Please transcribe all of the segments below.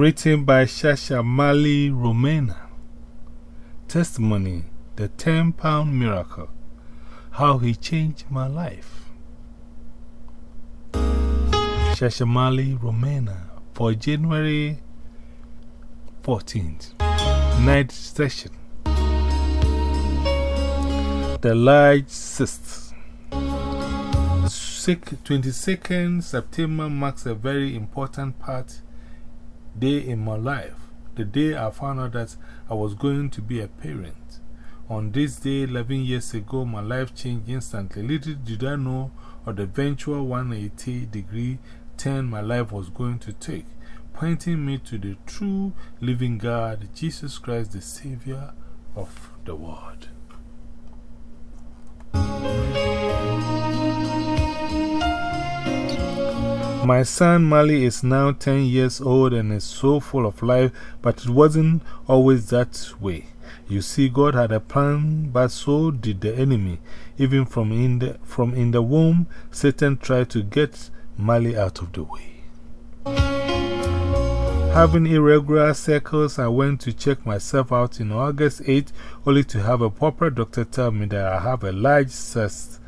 Written by Shasha Mali Romana. Testimony The 10 Pound Miracle. How He Changed My Life. Shasha Mali Romana for January 14th. Night session. The large cyst. 22nd September marks a very important part day in my life. The day I found out that I was going to be a parent. On this day, 11 years ago, my life changed instantly. Little did I know of the eventual 180 degree turn my life was going to take, pointing me to the true living God, Jesus Christ, the Savior of the world. My son Mali is now 10 years old and is so full of life, but it wasn't always that way. You see, God had a plan, but so did the enemy. Even from in the, from in the womb, Satan tried to get Mali out of the way. Having irregular cycles, I went to check myself out in August 8, only to have a proper doctor tell me that I have a large cyst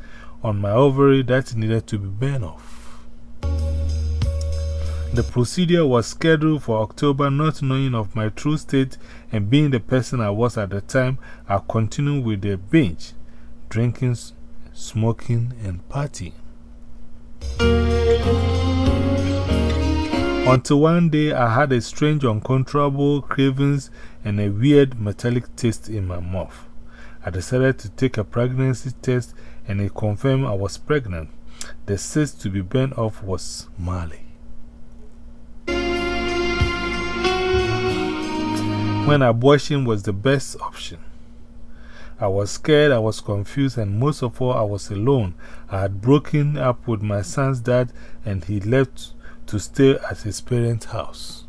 on my ovary that needed to be burned off. The procedure was scheduled for October, not knowing of my true state and being the person I was at the time, I continued with the binge, drinking, smoking, and partying. Until one day I had a strange, uncontrollable cravings and a weird metallic taste in my mouth. I decided to take a pregnancy test and it confirmed I was pregnant. The cyst to be burned off was Mali. When abortion was the best option. I was scared, I was confused, and most of all, I was alone. I had broken up with my son's dad, and he left to stay at his parents' house.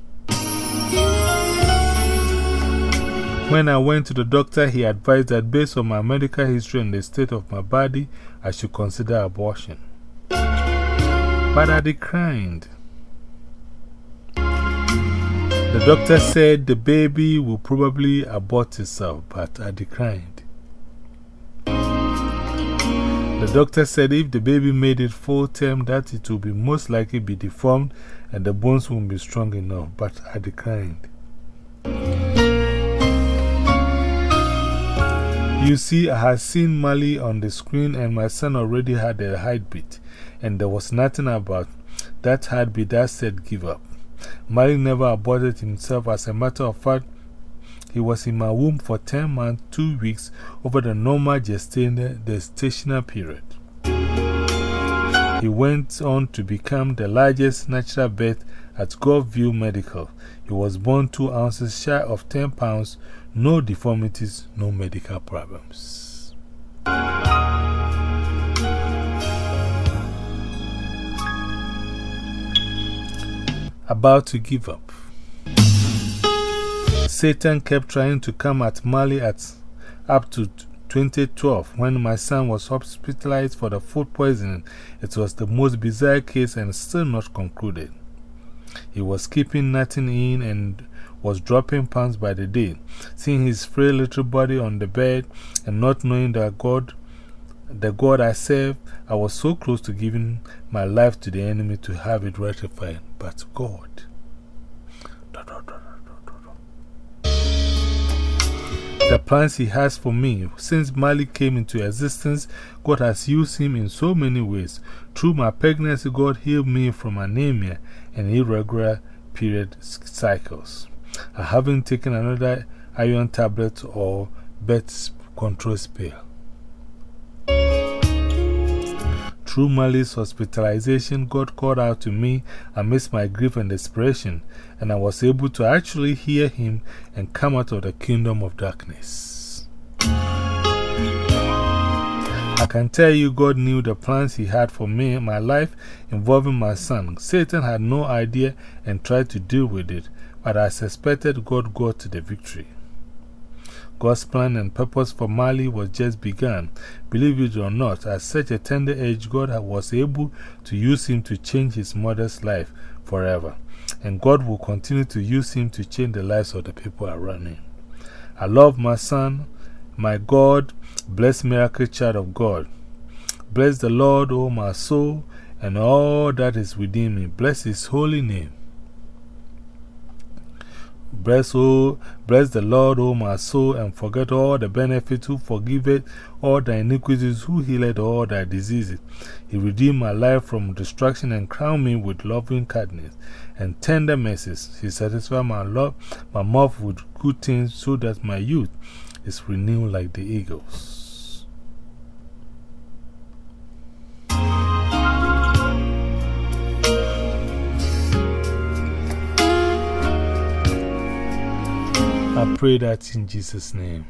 When I went to the doctor, he advised that based on my medical history and the state of my body, I should consider abortion. But I declined. The doctor said the baby will probably abort itself, but I declined. The doctor said if the baby made it full term, that it will be most likely be deformed and the bones won't be strong enough, but I declined. You see, I had seen Mali on the screen and my son already had a heartbeat, and there was nothing about that heartbeat that said give up. Mali never aborted himself. As a matter of fact, he was in my womb for 10 months, 2 weeks over the normal gestational period. He went on to become the largest natural birth at Gulfview Medical. He was born 2 ounces shy of 10 pounds, no deformities, no medical problems. About to give up. Satan kept trying to come at Mali at up to 2012 when my son was hospitalized for the food poisoning. It was the most bizarre case and still not concluded. He was keeping nothing in and was dropping pounds by the day. Seeing his frail little body on the bed and not knowing that God, the God I serve, I was so close to giving my life to the enemy to have it rectified but God. The plans He has for me, since Mali came into existence, God has used him in so many ways. Through my pregnancy, God healed me from anemia and irregular period cycles. I haven't taken another iron tablet or birth control pill. Through Mali's hospitalization, God called out to me amidst my grief and desperation, and I was able to actually hear Him and come out of the kingdom of darkness. I can tell you, God knew the plans He had for me my life involving my son. Satan had no idea and tried to deal with it, but I suspected God got to the victory. God's plan and purpose for Mali was just begun. Believe it or not, at such a tender age, God was able to use him to change his mother's life forever. and God will continue to use him to change the lives of the people around him. I love my son, my God, bless miracle child of God. Bless the Lord, O my soul, and all that is within me. Bless his holy name. Bless, o, bless the Lord, O my soul, and forget all the benefits, who forgiveth all thy iniquities, who healeth all thy diseases. He redeemed my life from destruction and crowned me with loving kindness and tender mercies. He satisfied my, love, my mouth with good things so that my youth is renewed like the eagles. I pray that in Jesus' name.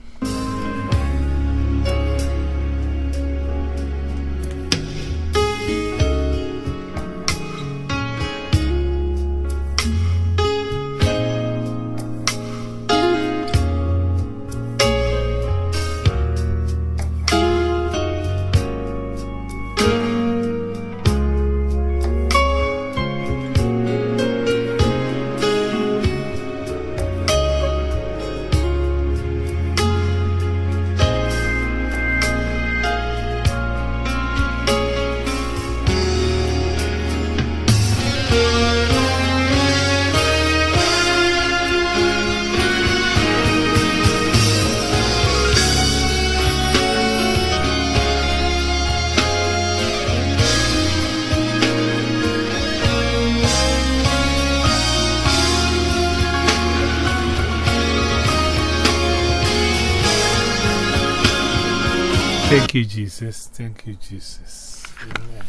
Thank you, Jesus. Thank you, Jesus. Amen.